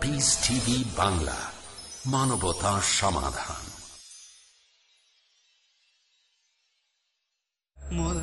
Piece TV Bangla মানবতা সমাধান مذ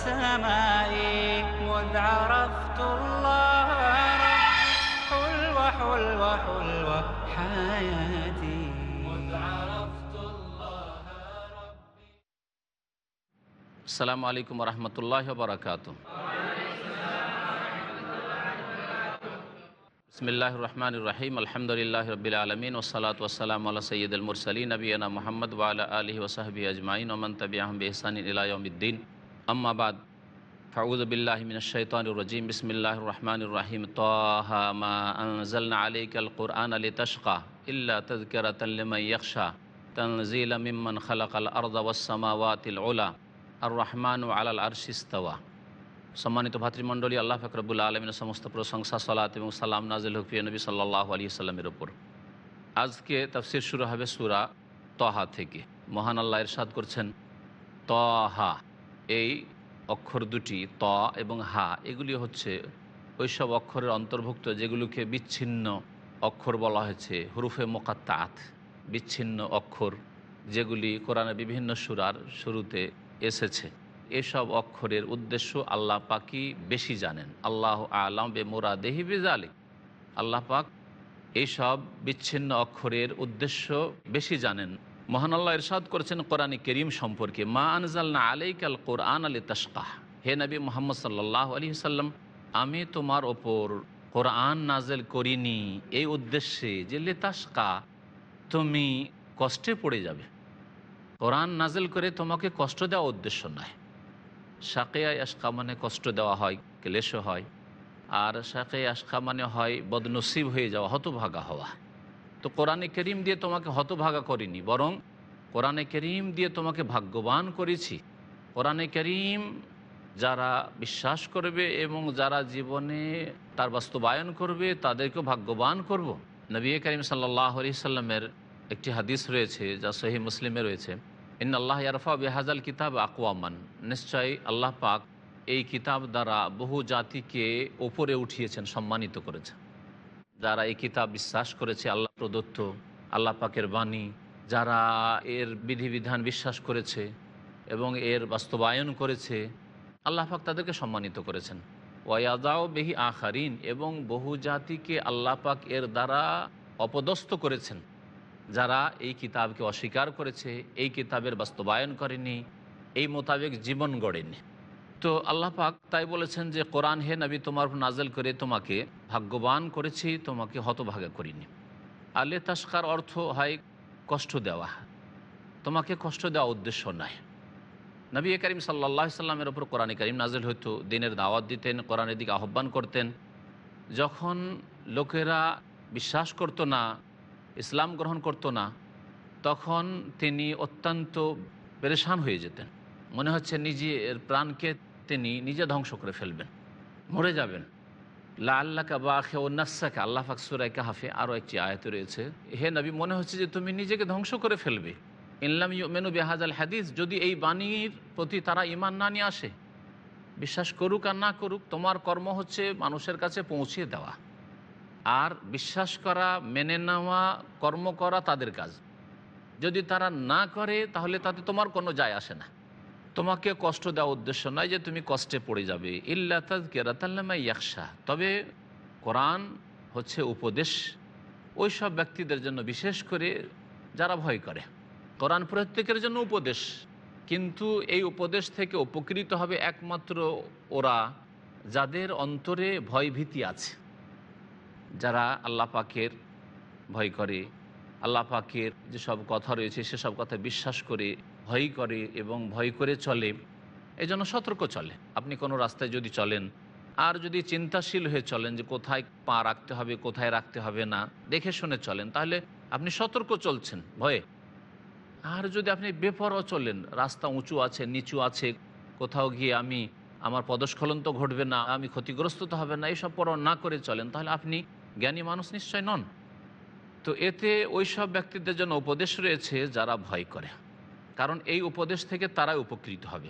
السماء مذ عرفت الله ربي حلوة حلوة حلوة حياتي مذ عرفت الله আসসালামু আলাইকুম রহমতুল্লাহ বারকাত বিসমিল্লাহ রহমান রহিম আলহামদুলিল্লাহ রবিল আলমিন ওসালাত ওসালাম আল্লাহ সৈয়দ মুরসলী নবীনা মোহাম্মদ ওয়ালা আলহি ওসাহবি আজমাইন ওমন তবিআহম বেহসান ইলায়ুদ্দিন আম্মাবাদ ফাউজ বিল্লাহ মিন শৈতান রজিম বিসমিল্লাহ রহমান রহিম তাহা মা আনজালনা আলাইকা আল কুরআন আলি তশকা ইল্লা তযকিরাতাল লিমান ইয়াখশা তানজিলা মিম্মান খালাকাল আরদা ওয়াস সামাওয়াতিল উলা আর রহমান আলাল আরশিস্তাওয়া সম্মানিত ভাতৃমণ্ডলী, আল্লাহ ফকরবুল্লা আলমিনের সমস্ত প্রশংসা, সালাত এবং সালাম নাজিল হফিয়া নবী সাল্লাহ আলী সাল্লামের ওপর আজকে তফসির শুরু হবে সুরা তহা থেকে। মহান আল্লাহ ইরশাদ করছেন তহা। এই অক্ষর দুটি, ত এবং হা, এগুলি হচ্ছে ওইসব অক্ষরের অন্তর্ভুক্ত যেগুলোকে বিচ্ছিন্ন অক্ষর বলা হয়েছে, হুরুফে মোকাত্তাত, বিচ্ছিন্ন অক্ষর যেগুলি কোরআনের বিভিন্ন সুরার শুরুতে এসেছে। এসব অক্ষরের উদ্দেশ্য আল্লাহ পাকি বেশি জানেন। আল্লাহ আলম বে মোরা দেহি বেজালে আল্লাহ পাক এইসব বিচ্ছিন্ন অক্ষরের উদ্দেশ্য বেশি জানেন। মহান আল্লাহ ইরশাদ করেছেন কোরআন করিম সম্পর্কে, মা আনজালনা আলাইকাল কোরআন আলী তশকাহ হে নবী মোহাম্মদ সাল্লাহ আলী সাল্লাম আমি তোমার ওপর কোরআন নাজেল করিনি এই উদ্দেশ্যে যে লেতাসকা তুমি কষ্টে পড়ে যাবে। কোরআন নাজেল করে তোমাকে কষ্ট দেওয়া উদ্দেশ্য নয়। শাকেয়া আশকা মানে কষ্ট দেওয়া হয়, ক্লেশ হয়। আর শাকে আশকা মানে হয় বদনসিব হয়ে যাওয়া, হতভাগা হওয়া। তো কোরআনে করিম দিয়ে তোমাকে হতভাগা করিনি, বরং কোরআনে করিম দিয়ে তোমাকে ভাগ্যবান করেছি। কোরআনে করিম যারা বিশ্বাস করবে এবং যারা জীবনে তার বাস্তবায়ন করবে, তাদেরকেও ভাগ্যবান করব। নবী করিম সাল্লাহ আলি সাল্লামের একটি হাদিস রয়েছে, যা সহি মুসলিমে রয়েছে। ইন আল্লাহ ইয়ারফা বেহাজাল কিতাব আকওয়ামান। নিশ্চয়ই আল্লাহ পাক এই কিতাব দ্বারা বহু জাতিকে ওপরে উঠিয়েছেন, সম্মানিত করেছেন। যারা এই কিতাব বিশ্বাস করেছে, আল্লাহ প্রদত্ত, আল্লাহ পাকের বাণী, যারা এর বিধিবিধান বিশ্বাস করেছে এবং এর বাস্তবায়ন করেছে, আল্লাহ পাক তাদেরকে সম্মানিত করেছেন। ওয়াদাও বেহি আখারিন, এবং বহু জাতিকে আল্লাহ পাক এর দ্বারা অপদস্থ করেছেন। যারা এই কিতাবকে অস্বীকার করেছে, এই কিতাবের বাস্তবায়ন করেনি, এই মোতাবেক জীবন গড়েনি। তো আল্লাহ পাক তাই বলেছেন যে, কোরআন হে নবী, তোমার নাজেল করে তোমাকে ভাগ্যবান করেছি, তোমাকে হতভাগে করিনি। আলে তাস্কার অর্থ হয় কষ্ট দেওয়া। তোমাকে কষ্ট দেওয়া উদ্দেশ্য নয়। নবী করিম সাল্লাহ সাল্লামের ওপর কোরআন করিম নাজেল হইতো, দিনের দাওয়াত দিতেন, কোরআনের দিকে আহ্বান করতেন। যখন লোকেরা বিশ্বাস করতো না, ইসলাম গ্রহণ করতো না, তখন তিনি অত্যন্ত পেরেশান হয়ে যেতেন। মনে হচ্ছে নিজের প্রাণকে তিনি নিজে ধ্বংস করে ফেলবেন। মরে যাবেন। লা আল্লাহকা বা খে ও নাসাকে আল্লাহ ফাকসুরাই কাহাফে আরও একটি আয়ত রয়েছে, হে নবী, মনে হচ্ছে যে তুমি নিজেকে ধ্বংস করে ফেলবে। ইনলাম মেনু বেহাজ আল হাদিস, যদি এই বাণীর প্রতি তারা ইমান না নিয়ে আসে, বিশ্বাস করুক আর না করুক, তোমার কর্ম হচ্ছে মানুষের কাছে পৌঁছিয়ে দেওয়া। আর বিশ্বাস করা, মেনে নেওয়া, কর্ম করা তাদের কাজ। যদি তারা না করে, তাহলে তাতে তোমার কোনো যায় আসে না। তোমাকে কষ্ট দেওয়া উদ্দেশ্য নয় যে তুমি কষ্টে পড়ে যাবে। ইল্লা তাজকেরাতাল্লামা ইয়াকশা তবে কোরআন হচ্ছে উপদেশ। ওই সব ব্যক্তিদের জন্য বিশেষ করে যারা ভয় করে। কোরআন প্রত্যেকের জন্য উপদেশ। কিন্তু এই উপদেশ থেকে উপকৃত হবে একমাত্র ওরা যাদের অন্তরে ভয়ভীতি আছে। যারা আল্লাহ পাকের ভয় করে, আল্লাহ পাকের যেসব কথা রয়েছে সেসব কথা বিশ্বাস করে ভয় করে এবং ভয় করে চলে এই জন্য সতর্ক চলে। আপনি কোনো রাস্তায় যদি চলেন আর যদি চিন্তাশীল হয়ে চলেন যে কোথায় পা রাখতে হবে, কোথায় রাখতে হবে না, দেখে শুনে চলেন, তাহলে আপনি সতর্ক চলছেন ভয়ে। আর যদি আপনি বেপরোয়া চলেন, রাস্তা উঁচু আছে, নিচু আছে, কোথাও গিয়ে আমি, আমার পদস্খলন তো ঘটবে না, আমি ক্ষতিগ্রস্ত তো হবে না এইসব পর না করে চলেন, তাহলে আপনি জ্ঞানী মানুষ নিশ্চয় নন। তো এতে ওই সব ব্যক্তিদের জন্য উপদেশ রয়েছে যারা ভয় করে। কারণ এই উপদেশ থেকে তারাই উপকৃত হবে।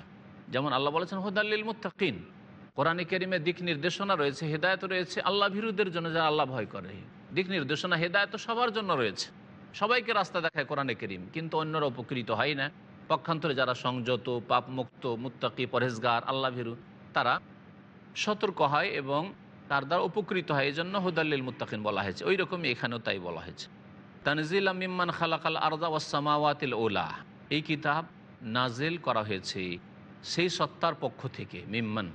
যেমন আল্লাহ বলেছেন হোদাল্লিল মুত্তাকিন। কোরআনে কেরিমে দিক নির্দেশনা রয়েছে, হেদায়ত রয়েছে আল্লাহ ভীরুদের জন্য, যারা আল্লাহ ভয় করে। দিক নির্দেশনা, হেদায়ত সবার জন্য রয়েছে। সবাইকে রাস্তা দেখায় কোরআনে কেরিম, কিন্তু অন্যরা উপকৃত হয় না। পক্ষান্তরে যারা সংযত, পাপমুক্ত, মুত্তাকি পরেজগার আল্লাহ ভীরু, তারা সতর্ক হয় এবং তার দ্বারা উপকৃত হয়। এই জন্য হুদাল্লিল মুত্তাকিন বলা হয়েছে। ওই রকমই এখানেও তাই বলা হয়েছে। তানজিল মিম্মান খালাকাল আরদা ওয়াসামাওয়াতিল ওলা এই কিতাব নাজেল করা হয়েছে সেই সত্তার পক্ষ থেকে, মিম্মান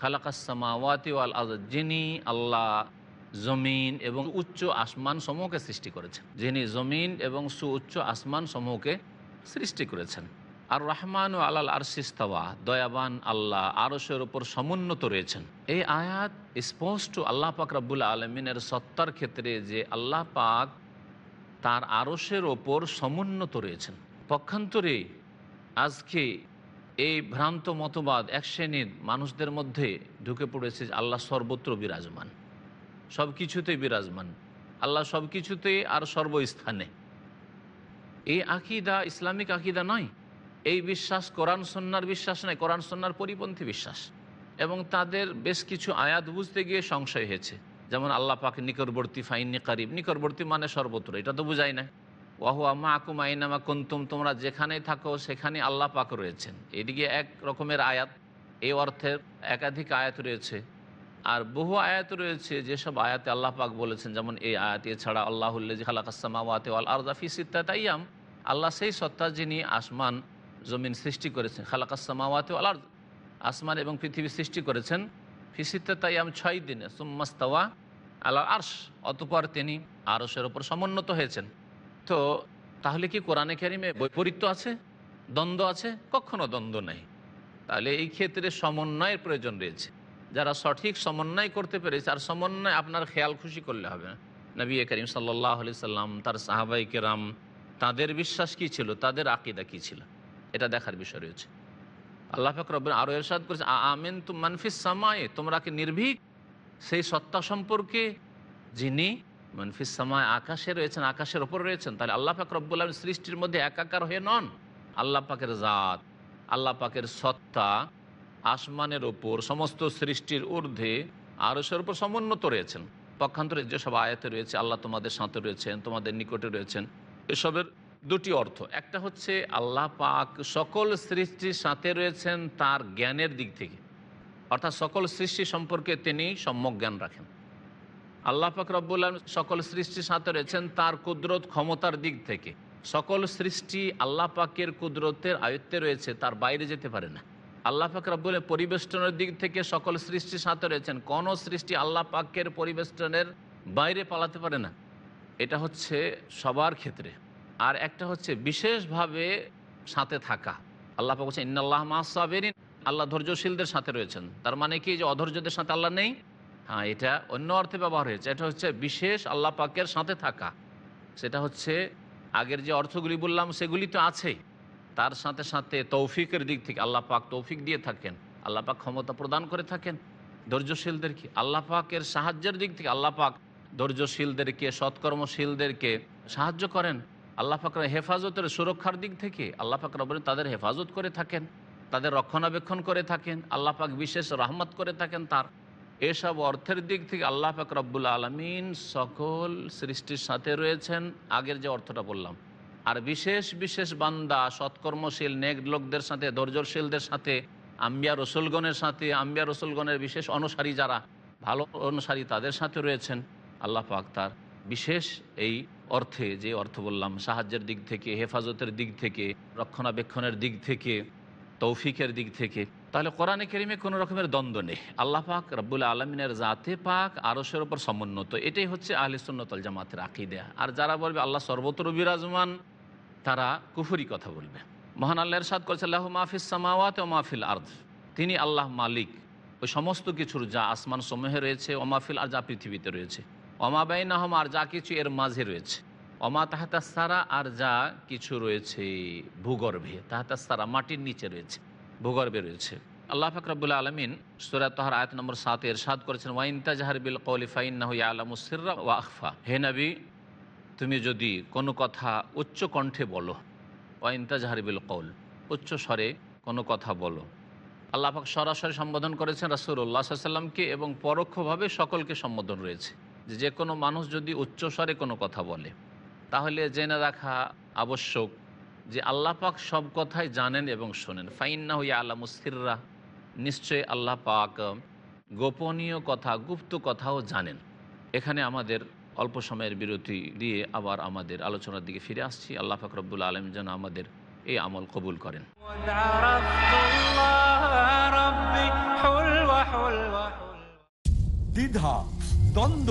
খালাকাসামাওয়াতি ওয়াল আরদ, যিনি আল্লাহ জমিন এবং উচ্চ আসমান সমূহকে সৃষ্টি করেছেন। যিনি জমিন এবং সুউচ্চ আসমান সমূহকে সৃষ্টি করেছেন। আর রহমান ও আলাল আরশিস্তাওয়া দয়াবান আল্লাহ আরসের ওপর সমুন্নত রয়েছেন। এই আয়াত স্পষ্ট আল্লাহ পাক রব্বুল আলমিনের সত্তার ক্ষেত্রে যে আল্লাহ পাক তার আরসের ওপর সমুন্নত রয়েছেন। পক্ষান্তরে আজকে এই ভ্রান্ত মতবাদ এক শ্রেণির মানুষদের মধ্যে ঢুকে পড়েছে আল্লাহ সর্বত্র বিরাজমান। সব কিছুতেই বিরাজমান। আল্লাহ সব কিছুতেই আর সর্বস্থানে। এই আকিদা ইসলামিক আকিদা নয়। এই বিশ্বাস কোরআন সন্ন্যার বিশ্বাস নয়, কোরআন সন্ন্যার পরিপন্থী বিশ্বাস। এবং তাদের বেশ কিছু আয়াত বুঝতে গিয়ে সংশয় হয়েছে। যেমন আল্লাহ পাক নিকটবর্তী ফাইন নিকারিব। নিকটবর্তী মানে সর্বত্র। এটা তো বুঝাই না ওয়াহু মা আকুম আইনামা কুন্তুম, তোমরা যেখানেই থাকো সেখানে আল্লাহ পাক রয়েছেন। এদিকে এক রকমের আয়াত, এই অর্থের একাধিক আয়াত রয়েছে। আর বহু আয়াত রয়েছে যেসব আয়াতে আল্লাহ পাক বলেছেন, যেমন এই আয়াত, এছাড়া আল্লাহুল্লাহ খালাকাসমাওয়াতে আল আরজাফি সিত্তাতাইয়াম আল্লাহ সেই সত্তা যিনি আসমান, জমিন সৃষ্টি করেছেন খালাকাসমাওয়াতে আল আর্জ আসমান এবং পৃথিবী সৃষ্টি করেছেন। ফিসিত্তাইয়াম ছয় দিনে, সুম্মাস্তাওয়া আল্লাহ আর্শ, অতপর তিনি আরসের ওপর সমুন্নত হয়েছেন। তো তাহলে কি কোরআনে কারিমে বৈপরীত্য আছে? দ্বন্দ্ব আছে? কখনো দ্বন্দ্ব নেই। তাহলে এই ক্ষেত্রে সমন্বয়ের প্রয়োজন রয়েছে। যারা সঠিক সমন্বয় করতে পেরেছে, আর সমন্বয় আপনার খেয়াল খুশি করলে হবে না। নবী করিম সাল্লাহ আলি সাল্লাম, তার সাহাবাই কেরাম, তাদের বিশ্বাস কি ছিল? তাদের আকিদা কি ছিল? এটা দেখার বিষয় রয়েছে। আল্লাহ ফাকরব আরও এরশাদ করেছে আমেন তু মানফিস সামায়ে তোমরা কি নির্ভীক? সেই সত্তা সম্পর্কে যিনি মনফিস সামায় আকাশে রয়েছেন, আকাশের ওপর রয়েছেন, তাহলে আল্লাহ পাক রব্বুল আলম সৃষ্টির মধ্যে একাকার হয়ে নন। আল্লাহ পাকের জাত, আল্লাহ পাকের সত্তা আসমানের ওপর সমস্ত সৃষ্টির ঊর্ধ্বে আরসের উপর সমুন্নত রয়েছেন। পক্ষান্তরে যেসব আয়াতে রয়েছে, আল্লাহ তোমাদের সাথে রয়েছেন, তোমাদের নিকটে রয়েছেন, এসবের দুটি অর্থ। একটা হচ্ছে আল্লাহ পাক সকল সৃষ্টির সাথে রয়েছেন তার জ্ঞানের দিক থেকে। অর্থাৎ সকল সৃষ্টি সম্পর্কে তিনি সম্যক জ্ঞান রাখেন। আল্লাহ পাক রব্বুল সকল সৃষ্টির সাথে রয়েছেন, তার কুদরত ক্ষমতার দিক থেকে। সকল সৃষ্টি আল্লাহ পাকের কুদরতের আয়ত্তে রয়েছে, তার বাইরে যেতে পারে না। আল্লাহ পাক পরিবেষ্টনের দিক থেকে সকল সৃষ্টির সাথে রয়েছেন, কোনো সৃষ্টি আল্লাহ পাকের পরিবেষ্টনের বাইরে পালাতে পারে না। এটা হচ্ছে সবার ক্ষেত্রে। আর একটা হচ্ছে বিশেষভাবে সাথে থাকা। আল্লাহ পাক বলছেন, ইন্নাল্লাহ মাসাবেরিন আল্লাহ ধৈর্যশীলদের সাথে রয়েছেন। তার মানে কি যে অধৈর্যদের সাথে আল্লাহ নেই? হ্যাঁ এটা অন্য অর্থে ব্যবহার হয়েছে। এটা হচ্ছে বিশেষ আল্লাহ পাকের সাথে থাকা। সেটা হচ্ছে আগের যে অর্থগুলি বললাম, সেগুলি তো আছেই। তার সাথে সাথে তৌফিকের দিক থেকে আল্লাহ পাক তৌফিক দিয়ে থাকেন। আল্লাহ পাক ক্ষমতা প্রদান করে থাকেন। ধৈর্যশীলদেরকে আল্লাহ পাকের সাহায্যের দিক থেকে আল্লাহ পাক ধৈর্যশীলদেরকে, সৎকর্মশীলদেরকে সাহায্য করেন। আল্লাহ পাক হেফাজতের সুরক্ষার দিক থেকে আল্লাহ পাক রবেন তাদের হেফাজত করে থাকেন। তাদের রক্ষণাবেক্ষণ করে থাকেন। আল্লাহ পাক বিশেষ রহমত করে থাকেন তার। এসব অর্থের দিক থেকে আল্লাহ পাক রব্বুল আলমিন সকল সৃষ্টির সাথে রয়েছেন। আগের যে অর্থটা বললাম। আর বিশেষ বিশেষ বান্দা, সৎকর্মশীল, নেক লোকদের সাথে, ধৈর্যশীলদের সাথে, আম্বিয়া রসুলগণের সাথে, আম্বিয়া রসুলগণের বিশেষ অনুসারী যারা, ভালো অনুসারী তাদের সাথে রয়েছেন আল্লাহ পাক তার বিশেষ এই অর্থে যে অর্থ বললাম, সাহায্যের দিক থেকে, হেফাজতের দিক থেকে, রক্ষণাবেক্ষণের দিক থেকে তৌফিকের দিক থেকে, তাহলে কোরআনে কেরিমে কোনো রকমের দ্বন্দ্ব নেই। আল্লাহ পাক রব্বুল আলমিনের জাতে পাক আরসের ওপর সমুন্নত। এটাই হচ্ছে আহলি সুন্নতল জামাতের আকিদা। আর যারা বলবে আল্লাহ সর্বত্র বিরাজমান, তারা কুফুরি কথা বলবে। মহান আল্লাহ এরশাদ করেছে আল্লাহ মাহফিস সামাওয়াত ও মাহফিল আর্দ। তিনি আল্লাহ মালিক। ওই সমস্ত কিছুর যা আসমান সমূহে রয়েছে ওমাফিল আর যা পৃথিবীতে রয়েছে। অমাবাইনাহম আর যা কিছু এর মাঝে রয়েছে। অমা তাহাতাসারা আর যা কিছু রয়েছে ভূগর্ভে তাহাতাসারা মাটির নিচে রয়েছে, ভূগর্ভে রয়েছে। আল্লাহ ফাকরাবুল্লা আলমিন সুরাত তাহার আয়ত নম্বর সাত এর সাদ করেছেন ওয়াইন তাজাহার বিল কৌলিফাইন আলামুসিরা ওয়া আখফা। হে নবী, তুমি যদি কোনো কথা উচ্চ কণ্ঠে বলো ওয়াইন তাজাহার বিল কৌল উচ্চ স্বরে কোনো কথা বলো। আল্লাহ পাক সরাসরি সম্বোধন করেছেন রাসুল্লাহ সাল্লামকে এবং পরোক্ষভাবে সকলকে সম্বোধন রয়েছে যে কোনো মানুষ যদি উচ্চস্বরে কোনো কথা বলে তাহলে জেনে রাখা আবশ্যক যে আল্লাহ পাক সব কথাই জানেন এবং শোনেন। ফাইন্না হইয়া আল্লাহ মুসিররা নিশ্চয়ই আল্লাহ পাক গোপনীয় কথা, গুপ্ত কথাও জানেন। এখানে আমাদের অল্প সময়ের বিরতি দিয়ে আবার আমাদের আলোচনার দিকে ফিরে আসছি। আল্লাহ পাক রব্বুল আলম যেন আমাদের এই আমল কবুল করেন। দ্বিধা, দ্বন্দ্ব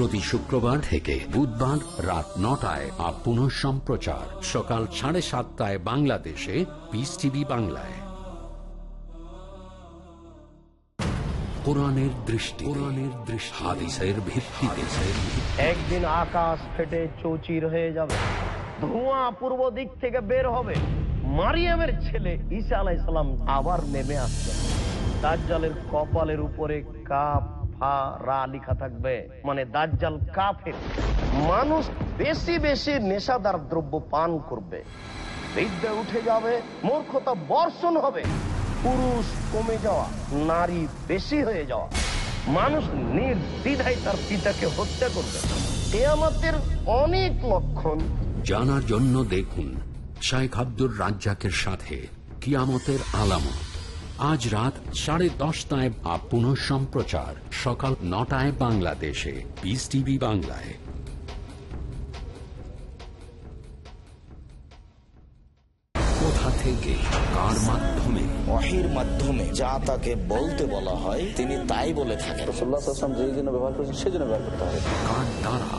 প্রতি শুক্রবার থেকে বুধবার রাত নটায় আর পুনঃ সম্প্রচার সকাল সাড়ে সাতটায় বাংলাদেশে পিস টিভি বাংলায়। একদিন আকাশ ফেটে চৌচির হয়ে যাবে, ধোঁয়া পূর্ব দিক থেকে বের হবে। মারিয়ামের ছেলে আবার নেমে কপালের উপরে কাপ ফা রা লিখা থাকবে মানে দাজ্জাল কাফের। মানুষ বেশি বেশি নেশাদার দ্রব্য পান করবে। বিদ্যা উঠে যাবে, মূর্খতা বর্ষণ হবে। পুরুষ কমে যাওয়া, নারী বেশি হয়ে যাওয়া। মানুষ নির্দ্বিধায় তার পিতাকে হত্যা করবে। আমাদের অনেক লক্ষণ। জানার জন্য দেখুন শাইখ আব্দুর রাজ্জাকের সাথে কিয়ামতের আলামত। আজ রাত সাড়ে দশটায় আপ পুনঃ সম্প্রচার। সকাল নটায় বাংলাদেশে। পিস টিভি বাংলায়। কোথা থেকে কার মাধ্যমে? মাধ্যমে যা তাকে বলতে বলা হয় তিনি তাই বলে থাকেন। যেই জন্য ব্যবহার করেছেন সেই জন্য ব্যবহার করতে হবে কার দ্বারা?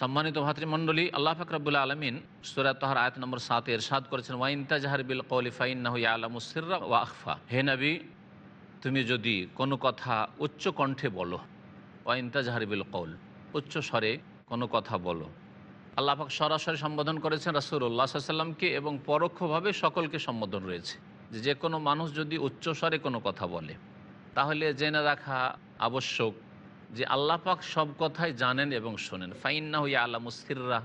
সম্মানিত ভাতৃমণ্ডলী, আল্লাহ ফাকরাবুল্লা আলমিন সুরাত তাহার আয়ত নম্বর সাত এর সাদ করেছেন ওয়াইন তাজাহার বিল কৌলিফাইন না হইয়া আলামুসিররা ওয়া আখফা। হে নবী, তুমি যদি কোনো কথা উচ্চ কণ্ঠে বলো ওয়াইন তাজাহার বিল কৌল উচ্চ স্বরে কোনো কথা বলো। আল্লাহ পাক সরাসরি সম্বোধন করেছেন রাসুল্লাহ সাল্লামকে এবং পরোক্ষভাবে সকলকে সম্বোধন রয়েছে যে যে কোনো মানুষ যদি উচ্চ স্বরে কোনো কথা বলে, তাহলে জেনে রাখা আবশ্যক যে আল্লাহ পাক সব কথাই জানেন এবং শোনেন। ফাইন্না হইয়া আল্লাহ মুস্তিররা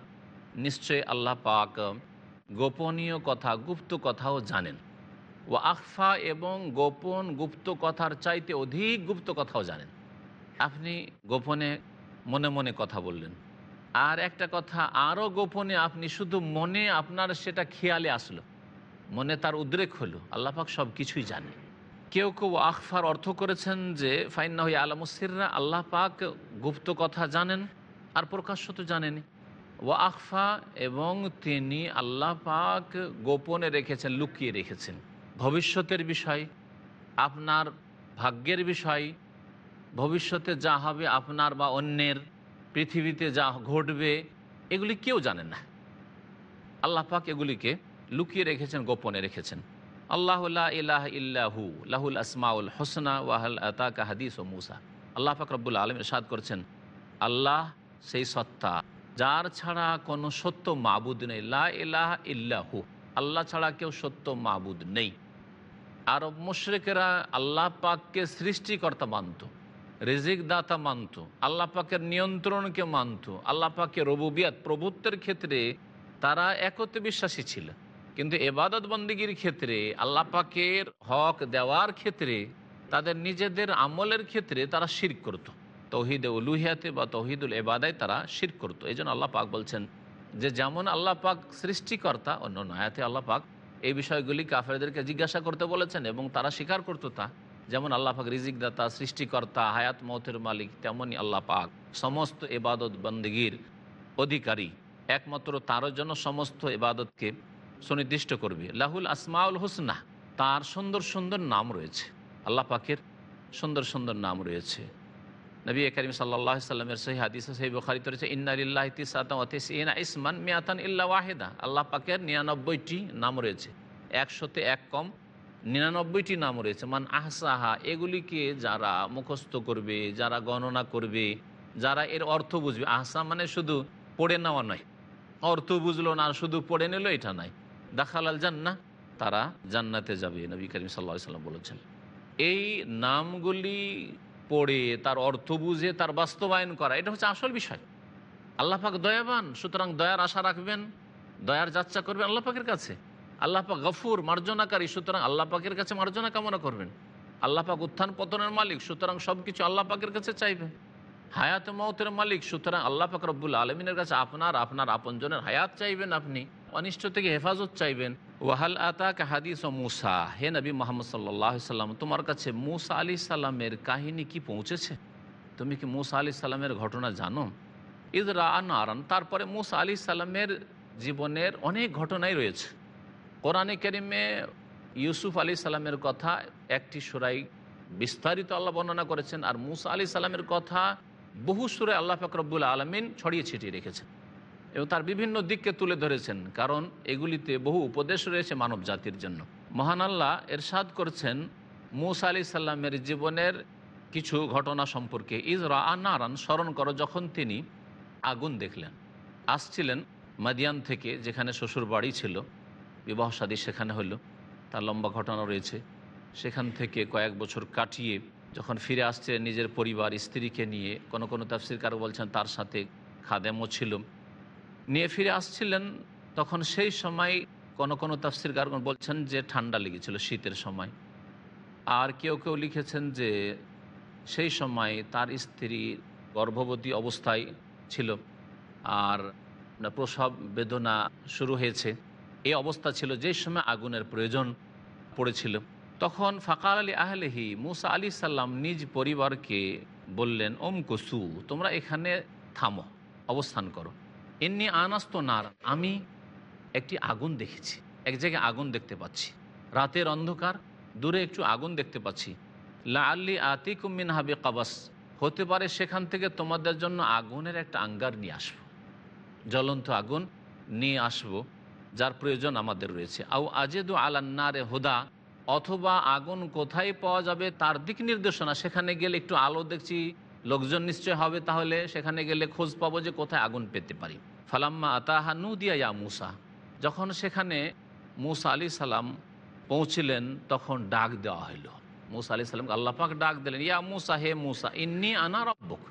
নিশ্চয়ই আল্লাহ পাক গোপনীয় কথা, গুপ্ত কথাও জানেন। ও আখফা এবং গোপন গুপ্ত কথার চাইতে অধিক গুপ্ত কথাও জানেন। আপনি গোপনে মনে মনে কথা বললেন। আর একটা কথা আরও গোপনে আপনি শুধু মনে আপনার সেটা খেয়ালে আসলো। মনে তার উদ্রেক হলো। আল্লাহ পাক সব কিছুই জানে কেউ কেউ আখফার অর্থ করেছেন যে ফাইন্না হইয়া আলামুসিররা আল্লাহ পাক গুপ্ত কথা জানেন আর প্রকাশ্য তো জানেনি ও আখফা এবং তিনি আল্লাহ পাক গোপনে রেখেছেন, লুকিয়ে রেখেছেন। ভবিষ্যতের বিষয়, আপনার ভাগ্যের বিষয়, ভবিষ্যতে যা হবে আপনার বা অন্যের, পৃথিবীতে যা ঘটবে, এগুলি কেউ জানে না। আল্লাহ পাক এগুলিকে লুকিয়ে রেখেছেন, গোপনে রেখেছেন। আল্লাহ ইলাহ ইল্লাহু লাহুল আসমাউল হোসনা ওয়াহাল আতাকা হাদিস ও মুসা আল্লাহ ফাকরবুল আলম সাদ করছেন আল্লাহ সেই সত্তা যার ছাড়া কোনো সত্য মাবুদ নেই লা ইলাহ ইল্লাহু আল্লাহ ছাড়া কেউ সত্য মাবুদ নেই আরব মুশ্রিকেরা আল্লাহ পাককে সৃষ্টিকর্তা মানত রিজিক দাতা মানত আল্লাহ পাকের নিয়ন্ত্রণকে মানত আল্লাহ পাকের রবুবিয়াত প্রভুত্বের ক্ষেত্রে তারা একত্রে বিশ্বাসী ছিল কিন্তু এবাদত বন্দীগীর ক্ষেত্রে, আল্লাহ পাকের হক দেওয়ার ক্ষেত্রে, তাদের নিজেদের আমলের ক্ষেত্রে তারা শির করত। তৌহিদে উলুহিয়াতে বা তৌহিদুল এবাদায় তারা শির করত। এই জন্য আল্লাহ পাক বলছেন যে, যেমন আল্লাহ পাক সৃষ্টিকর্তা অন্য নয়াতে আল্লাহ পাক এই বিষয়গুলি কাফেরদেরকে জিজ্ঞাসা করতে বলেছেন এবং তারা স্বীকার করতো তা। যেমন আল্লাহ পাক রিজিক দাতা সৃষ্টিকর্তা, হায়াত মৌতের মালিক তেমনই আল্লাহ পাক সমস্ত এবাদত বন্দগীর অধিকারী। একমাত্র তারও জন্য সমস্ত এবাদতকে সুনির্দিষ্ট করবে। লাহুল আসমাউল হোসনা, তার সুন্দর সুন্দর নাম রয়েছে। আল্লাহ পাকের সুন্দর সুন্দর নাম রয়েছে। নবী করিম সাল্লাহ সাল্লামের সহি হাদিস, সহি বখারিত রয়েছে ইন্নারিল্লাহ তিসাতিনা ইসমান মিয়াতান ইল্লা ওয়াহেদা। আল্লাহ পাকের নিরানব্বইটি নাম রয়েছে। একশোতে এক কম নিরানব্বইটি নাম রয়েছে। মান আহসাহা, এগুলিকে যারা মুখস্থ করবে, যারা গণনা করবে, যারা এর অর্থ বুঝবে। আহসা মানে শুধু পড়ে নেওয়া নয়। অর্থ বুঝলো না, শুধু পড়ে নিল, এটা নাই দাখালাল জান্না তারা জান্নাতে যাবে, নবী করিম সাল্লা সাল্লাম বলেছেন। এই নামগুলি পড়ে, তার অর্থ বুঝে, তার বাস্তবায়ন করা, এটা হচ্ছে আসল বিষয়। আল্লাহ পাক দয়াবান, সুতরাং দয়ার আশা রাখবেন, দয়ার যাত্রা করবেন আল্লাহ পাকের কাছে। আল্লাহ পাক গফুর, মার্জনাকারী, সুতরাং আল্লাহ পাকের কাছে মার্জনা কামনা করবেন। আল্লাহ পাক উত্থান পতনের মালিক, সুতরাং সব কিছু আল্লাহ পাকের কাছে চাইবেন হায়াত মৌতের মালিক, সুতরাং আল্লাহ পাক রব্বুল আলমিনের কাছে আপনার আপনার আপনজনের হায়াত চাইবেন আপনি। অনিষ্ট থেকে হেফাজত চাইবেন। ওয়াহাল আতাক হাদিস ও মুসা। হে নবী মোহাম্মদ সাল্লাহ সাল্লাম তোমার কাছে মুসা আলি সাল্লামের কাহিনী কি পৌঁছেছে? তুমি কি মুসা আলি সাল্লামের ঘটনা জানো? ঈদ রান আরান, তারপরে মুসা আলি সাল্লামের জীবনের অনেক ঘটনাই রয়েছে। কোরআনে কেরিমে ইউসুফ আলী সাল্লামের কথা একটি সুরাই বিস্তারিত আল্লাহ বর্ণনা করেছেন, আর মুসা আলি সাল্লামের কথা বহু সুরে আল্লাহ ফকরবুল আলমিন ছড়িয়ে ছিটিয়ে রেখেছেন। এবং তার বিভিন্ন দিককে তুলে ধরেছেন, কারণ এগুলিতে বহু উপদেশ রয়েছে মানব জাতির জন্য। মহান আল্লাহ এরশাদ করছেন মুসা আলি সাল্লামের জীবনের কিছু ঘটনা সম্পর্কে। ইজরা আনারান স্মরণ করো, যখন তিনি আগুন দেখলেন। আসছিলেন মাদিয়ান থেকে, যেখানে শ্বশুর বাড়ি ছিল। বিবাহ সাদী সেখানে হলো তার লম্বা ঘটনা রয়েছে। সেখান থেকে কয়েক বছর কাটিয়ে যখন ফিরে আসছে, নিজের পরিবার, স্ত্রীকে নিয়ে, কোনো কোনো তাফসির কারও বলছেন তার সাথে খাদেমও ছিল। নিয়ে ফিরে আসছিলেন, তখন সেই সময় কোনো কোনো তাফসির কারণ বলছেন যে ঠান্ডা লেগেছিল শীতের সময়। আর কেউ কেউ লিখেছেন যে সেই সময় তার স্ত্রী গর্ভবতী অবস্থায় ছিল আর প্রসব বেদনা শুরু হয়েছে। এই অবস্থা ছিল যে সময় আগুনের প্রয়োজন পড়েছিল। তখন ফাকার আলী আহলেহি মুসা আলী সাল্লাম নিজ পরিবারকে বললেন ওম কসু তোমরা এখানে থামো, অবস্থান করো। এমনি আনাস্ত নার, আমি একটি আগুন দেখেছি, এক জায়গায় আগুন দেখতে পাচ্ছি। রাতের অন্ধকার, দূরে একটু আগুন দেখতে পাচ্ছি। লা আল্লি আতিকুমিন হাবি কাবাস হতে পারে সেখান থেকে তোমাদের জন্য আগুনের একটা আঙ্গার নিয়ে আসব। জ্বলন্ত আগুন নিয়ে আসব, যার প্রয়োজন আমাদের রয়েছে। আউ আজেদু আলান্নারে হুদা, অথবা আগুন কোথায় পাওয়া যাবে তার দিক নির্দেশনা, সেখানে গেলে একটু আলো দেখছি লোকজন নিশ্চয় হবে, তাহলে সেখানে গেলে খোঁজ পাবো যে কোথায় আগুন পেতে পারি। ফালাম্মা আতাহা নু দিয়া ইয়া মুসা। যখন সেখানে মুসা আলি সালাম পৌঁছিলেন, তখন ডাক দেওয়া হইল। মুসা আলি সাল্লামকে আল্লাহ পাক ডাক দিলেন, ইয়া মুসা, হে মুসা, ইন্নি আনা রব্বক।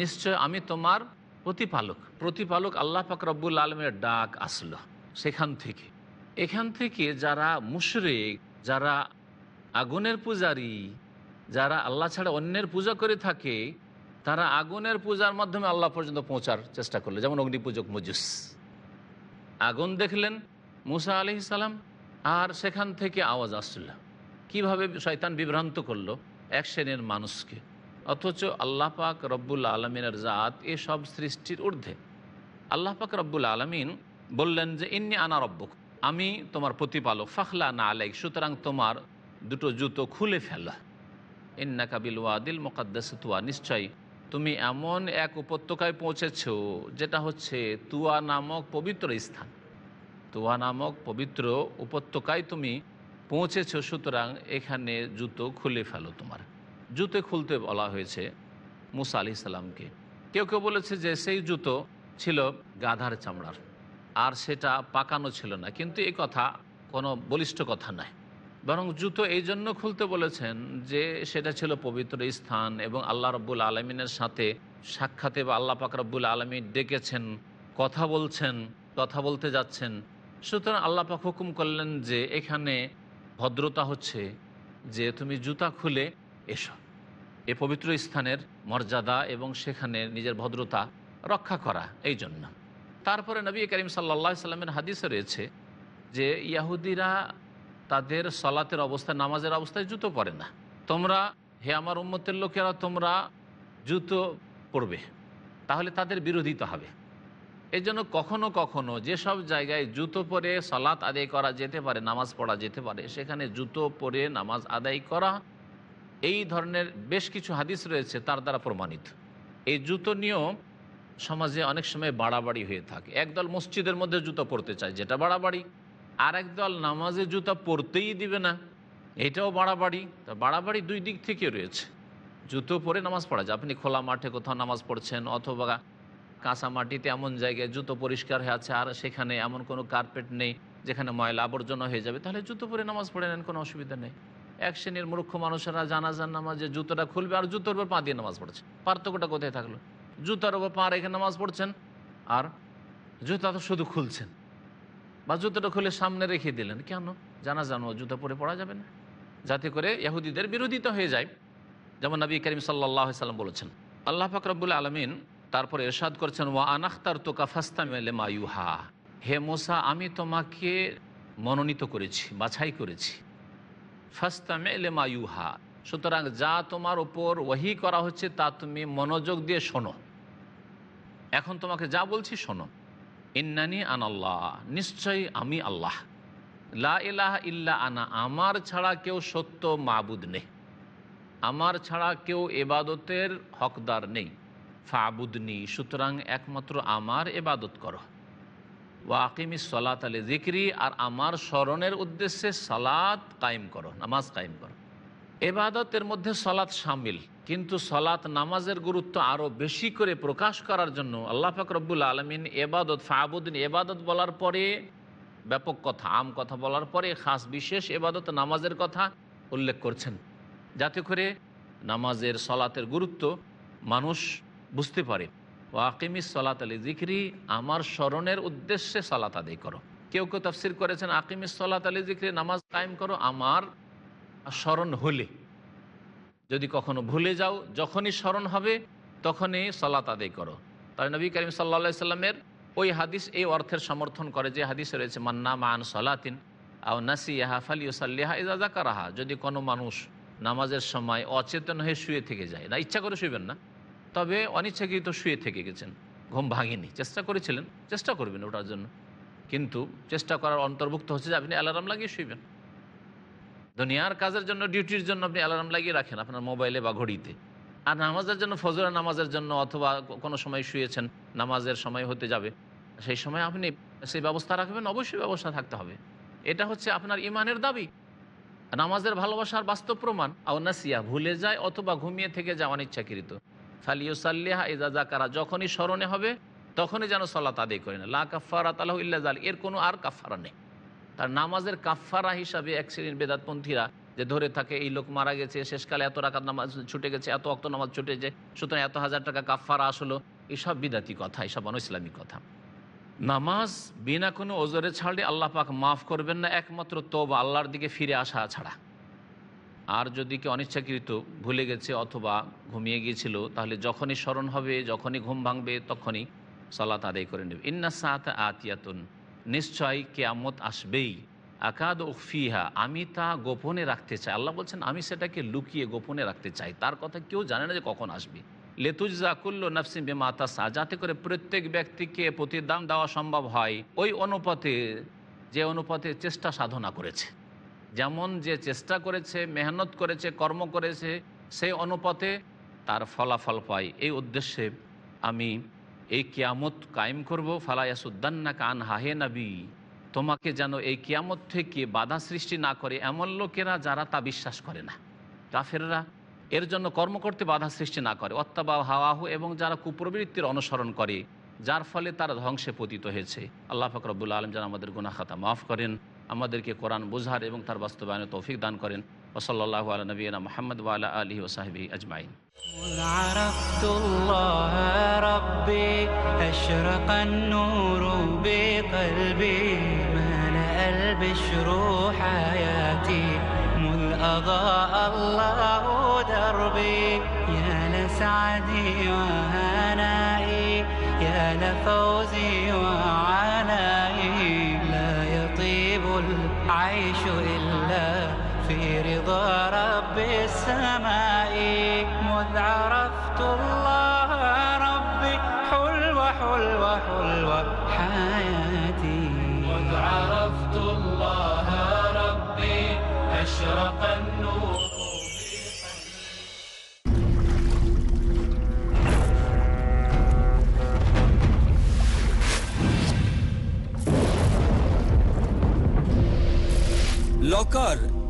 নিশ্চয় আমি তোমার প্রতিপালক। প্রতিপালক আল্লাহ পাক রব্বুল আলমের ডাক আসলো সেখান থেকে। এখান থেকে যারা মুশরেক, যারা আগুনের পূজারী, যারা আল্লাহ ছাড়া অন্যের পূজা করে থাকে তারা আগুনের পূজার মাধ্যমে আল্লাহ পর্যন্ত পৌঁছার চেষ্টা করল। যেমন অগ্নিপূজক মজুস। আগুন দেখলেন মুসা আলি সালাম, আর সেখান থেকে আওয়াজ আসছিল কীভাবে শয়তান বিভ্রান্ত করল? এক শ্রেণির মানুষকে। অথচ আল্লাহ পাক রব্বুল আলমিনের জাত এসব সৃষ্টির ঊর্ধ্বে। আল্লাহ পাক রব্বুল আলমিন বললেন যে, ইন্নি আনা রব্বক, আমি তোমার প্রতিপালক, ফাখলা না আলাইক, সুতরাং তোমার দুটো জুতো খুলে ফেলা। ইন্না কাবিল ওয়াদিল মোকাদ্দাস, তুয়া, নিশ্চয়ই তুমি এমন এক উপত্যকায় পৌঁছেছ, যেটা হচ্ছে তুয়া নামক পবিত্র স্থান। তুয়া নামক পবিত্র উপত্যকায় তুমি পৌঁছেছ, সুতরাং এখানে জুতো খুলে ফেলো তোমার। জুতো খুলতে বলা হয়েছে মুসা আলি সাল্লামকে কেউ কেউ বলেছে যে সেই জুতো ছিল গাধার চামড়ার, আর সেটা পাকানো ছিল না। কিন্তু এই কথা কোনো বলিষ্ঠ কথা নয়। বরং জুতো এই জন্য খুলতে বলেছেন যে সেটা ছিল পবিত্র স্থান এবং আল্লাহ রব্বুল আলমিনের সাথে সাক্ষাতে বা আল্লাহ পাক রব্বুল আলমী ডেকেছেন, কথা বলছেন, কথা বলতে যাচ্ছেন। সুতরাং আল্লাহ পাক হুকুম করলেন যে এখানে ভদ্রতা হচ্ছে যে তুমি জুতা খুলে এসো। এ পবিত্র স্থানের মর্যাদা এবং সেখানে নিজের ভদ্রতা রক্ষা করা এই জন্য। তারপরে নবী করিম সাল্লা সাল্লামের হাদিসে রয়েছে যে ইয়াহুদিরা তাদের সলাতের অবস্থায় নামাজের অবস্থায় জুতো পরে না। তোমরা, হে আমার উম্মতের লোকেরা, তোমরা জুতো পরবে। তাহলে তাদের বিরোধিতা হবে। এই জন্য কখনো কখনো যেসব জায়গায় জুতো পরে সলাৎ আদায় করা যেতে পারে, নামাজ পড়া যেতে পারে, সেখানে জুতো পরে নামাজ আদায় করা, এই ধরনের বেশ কিছু হাদিস রয়েছে, তার দ্বারা প্রমাণিত। এই জুতো নিয়েও সমাজে অনেক সময় বাড়াবাড়ি হয়ে থাকে। একদল মসজিদের মধ্যে জুতো পরতে চায়, যেটা বাড়াবাড়ি। আর একদল নামাজে জুতা পরতেই দিবে না। এটাও বাড়াবাড়ি। তা বাড়াবাড়ি দুই দিক থেকে রয়েছে। জুতো পরে নামাজ পড়া যায়। আপনি খোলা মাঠে কোথাও নামাজ পড়ছেন অথবা কাঁচা মাটিতে এমন জায়গায় জুতো পরিষ্কার হয়ে আছে আর সেখানে এমন কোনো কার্পেট নেই যেখানে ময়লা আবর্জনা হয়ে যাবে, তাহলে জুতো পরে নামাজ পড়ে নেন, কোনো অসুবিধা নেই। এক শ্রেণির মূর্খ মানুষেরা জানাজান নামাজে জুতোটা খুলবে আর জুতোর উপর পা দিয়ে নামাজ পড়ছে। পার্থক্যটা কোথায় থাকল? জুতার উপর পা রেখে নামাজ পড়ছেন আর জুতা তো শুধু খুলছেন। বা জুতোটা খুলে সামনে রেখে দিলেন। কেন? জানা জানো জুতো পরে পড়া যাবে না। যাতে করে ইহুদিদের বিরোধিতা হয়ে যায়। যেমন নবী করিম সাল্লাহ সাল্লাম বলেছেন, আল্লাহ ফাকরাবুল আলমিন তারপরে এরশাদ করছেন, ওয়া আনাখতার তোকা ফাস্তামেলে মায়ুহা হে মোসা, আমি তোমাকে মনোনীত করেছি, বাছাই করেছি। ফাস্তামেলে মায়ুহা সুতরাং যা তোমার ওপর ওয়াহি করা হচ্ছে, তা তুমি মনোযোগ দিয়ে শোনো। এখন তোমাকে যা বলছি শোনো। ইন্নানি আন আল্লাহ, নিশ্চয়ই আমি আল্লাহ। লা ইলাহ ইল্লা আনা, আমার ছাড়া কেউ সত্য মাবুদ নেই। আমার ছাড়া কেউ এবাদতের হকদার নেই। ফাবুদনি, সুতরাং একমাত্র আমার এবাদত করো। ওয়াকিমি সলাত আলী জিক্রি আর আমার স্মরণের উদ্দেশ্যে সালাত কায়েম করো, নামাজ কায়েম করো। এবাদতের মধ্যে সলাৎ সামিল, কিন্তু সলাৎ নামাজের গুরুত্ব আরও বেশি করে প্রকাশ করার জন্য আল্লাহ ফাকরবুল আলমিন এবাদত ফাবুদ্দিন এবাদত বলার পরে ব্যাপক কথা, আম কথা বলার পরে খাস বিশেষ এবাদত নামাজের কথা উল্লেখ করছেন। যাতে করে নামাজের সলাতের গুরুত্ব মানুষ বুঝতে পারে। ওয়াকিমি সলাত আলী জিখরি আমার স্মরণের উদ্দেশ্যে সলাত আদায় করো। কেউ কেউ তফসির করেছেন আকিমি সলাত আলী জিখরি নামাজ কায়েম করো, আমার স্মরণ হলে। যদি কখনো ভুলে যাও, যখনই স্মরণ হবে, তখনই সলাত আদায় করো। তাই নবী করিম সাল্লা সাল্লামের ওই হাদিস এই অর্থের সমর্থন করে যে হাদিস রয়েছে মান্না মান সলাতিন আও নাসি ইহা ফালিও সাল্লিহা ইজাজা কারাহা যদি কোনো মানুষ নামাজের সময় অচেতন হয়ে শুয়ে থেকে যায়, না, ইচ্ছা করে শুইবেন না, তবে অনিচ্ছাকৃত শুয়ে থেকে গেছেন, ঘুম ভাঙেনি, চেষ্টা করেছিলেন, চেষ্টা করবেন ওটার জন্য। কিন্তু চেষ্টা করার অন্তর্ভুক্ত হচ্ছে যে আপনি অ্যালার্ম লাগিয়ে শুইবেন। দুনিয়ার কাজের জন্য ডিউটির জন্য আপনি অ্যালার্ম লাগিয়ে রাখেন আপনার মোবাইলে বা ঘড়িতে। আর নামাজের জন্য, ফজরের নামাজের জন্য অথবা কোনো সময় শুয়েছেন, নামাজের সময় হতে যাবে, সেই সময় আপনি সেই ব্যবস্থা রাখবেন, অবশ্যই ব্যবস্থা থাকতে হবে। এটা হচ্ছে আপনার ইমানের দাবি। নামাজের ভালোবাসার বাস্তব প্রমাণ আউনাসিয়া ভুলে যায় অথবা ঘুমিয়ে থেকে যাওয়া ইচ্ছাকৃত ফালিউ সাল্লিহা ইজাজা কারা যখনই স্মরণে হবে, তখনই যেন সলাত আদায় করে না লা কাফারা তালাহ ইল্লা জাল, এর কোনো আর কাফারা নেই। তার নামাজের কাফারা হিসাবে এক শ্রেণির বেদাতপন্থীরা যে ধরে থাকে, এই লোক মারা গেছে, শেষকালে এত রাকাত নামাজ ছুটে গেছে, এত অক্ত নামাজ ছুটে ছুটেছে সুতরাং এত হাজার টাকা কাফারা আসলো। এসব বিদাতি কথা, এসব ইসলামী কথা। নামাজ বিনা কোনো ওজরে ছাড়লে আল্লাহ পাক মাফ করবেন না, একমাত্র তব আল্লাহর দিকে ফিরে আসা ছাড়া। আর যদি কেউ অনিচ্ছাকৃত ভুলে গেছে অথবা ঘুমিয়ে গিয়েছিল, তাহলে যখনই স্মরণ হবে, যখনই ঘুম ভাঙবে, তখনই সলাত আদায় করে নেবে। ইন্না সাত আতিয়াতুন নিশ্চয় কেয়ামত আসবেই। আকাদ উফিহা আমি তা গোপনে রাখতে চাই। আল্লাহ বলছেন, আমি সেটাকে লুকিয়ে গোপনে রাখতে চাই। তার কথা কেউ জানে না যে কখন আসবে। লেতুজাকুল্ল নফসিম বেমাতা সা যাতে করে প্রত্যেক ব্যক্তিকে প্রতিদান দেওয়া সম্ভব হয়। ওই অনুপাতে, যে অনুপাতে চেষ্টা সাধনা করেছে। যেমন যে চেষ্টা করেছে, মেহনত করেছে, কর্ম করেছে, সেই অনুপাতে তার ফলাফল পায় এই উদ্দেশ্যে আমি এই কিয়ামত কায়েম করব ফালায়াসুদ্দান্না কান হাহে নবী, তোমাকে যেন এই কিয়ামত থেকে বাধা সৃষ্টি না করে এমন লোকেরা যারা তা বিশ্বাস করে না। কাফেররা এর জন্য কর্ম করতে বাধা সৃষ্টি না করে। অত্যাবা হাওয়াহু, এবং যারা কুপ্রবৃত্তির অনুসরণ করে, যার ফলে তারা ধ্বংসে পতিত হয়েছে। আল্লাহ ফকরবুল্লা আলম যেন আমাদের গুনা খাতা মাফ করেন, আমাদেরকে কোরআন বোঝার এবং তার বাস্তবায়নে তৌফিক দান করেন। وصلى الله على نبينا محمد وعلى آله وصحبه أجمعين. عرفت الله ربي أشرق النور بقلبي ملأ البشر حياتي. مذ أضاء الله دربي يا لسعدي وهنائي يا لفوزي رضا رب السماء مذ عرفت الله ربي حلوة حلوة حلوة حياتي مذ عرفت الله ربي أشرق النور লকার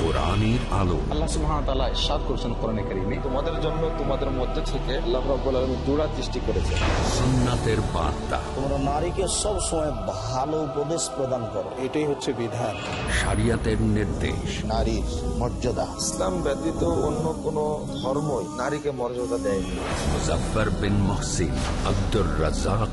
কোরআনের আলো। আল্লাহ সুবহানাহু সাত করছেন কোরআনে কারিমে তোমাদের জন্য তোমাদের মধ্যে থেকে আল্লাহ রাব্বুল আলামিন জোড়া সৃষ্টি করেছে সুন্নাতের বার্তা। তোমরা নারীকে সব সময় ভালো উপদেশ প্রদান করো। এটাই হচ্ছে বিধান। শরিয়াতের নির্দেশ। নারীর মর্যাদা। ইসলাম ব্যতীত অন্য কোন ধর্মই নারীকে মর্যাদা দেয়নি। Muzaffar bin Mohsin Abdur Razzak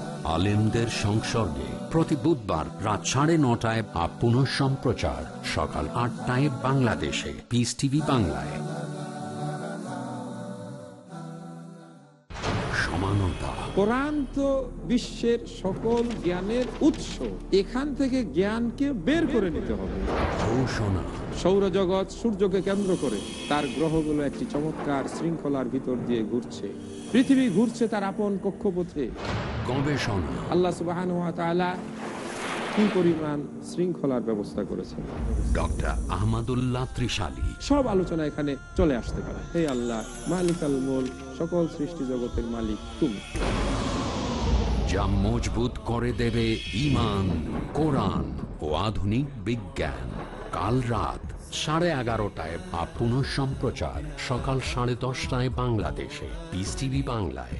আলেমদের সংসর্গে। প্রতি বুধবার রাত সাড়ে নটায় বা পুনঃ সম্প্রচার সকাল আটটায় বাংলাদেশে। পিস টিভি বাংলায়। সমানতা। কোরআন তো বিশ্বের সকল জ্ঞানের উৎস। এখান থেকে জ্ঞানকে বের করে নিতে হবে। ঘোষণা। সৌরজগৎ সূর্যকে কেন্দ্র করে তার গ্রহগুলো একটি চমৎকার শৃঙ্খলার ভিতর দিয়ে ঘুরছে। পৃথিবী ঘুরছে তার আপন কক্ষপথে। গবেষণা। আল্লাহ সুবাহ কি পরিমাণ শৃঙ্খলার ব্যবস্থা করেছেন। ডক্টর আহমদুল্লাহ ত্রিশালী। সব আলোচনা এখানে চলে আসতে পারে। হে আল্লাহ মালিক আল মোল সকল সৃষ্টি জগতের মালিক তুমি। যা মজবুত করে দেবে ইমান কোরআন ও আধুনিক বিজ্ঞান। কাল রাত সাড়ে এগারোটায় বা পুনঃ সম্প্রচার সকাল সাড়ে দশটায় বাংলাদেশে। টিভি বাংলায়।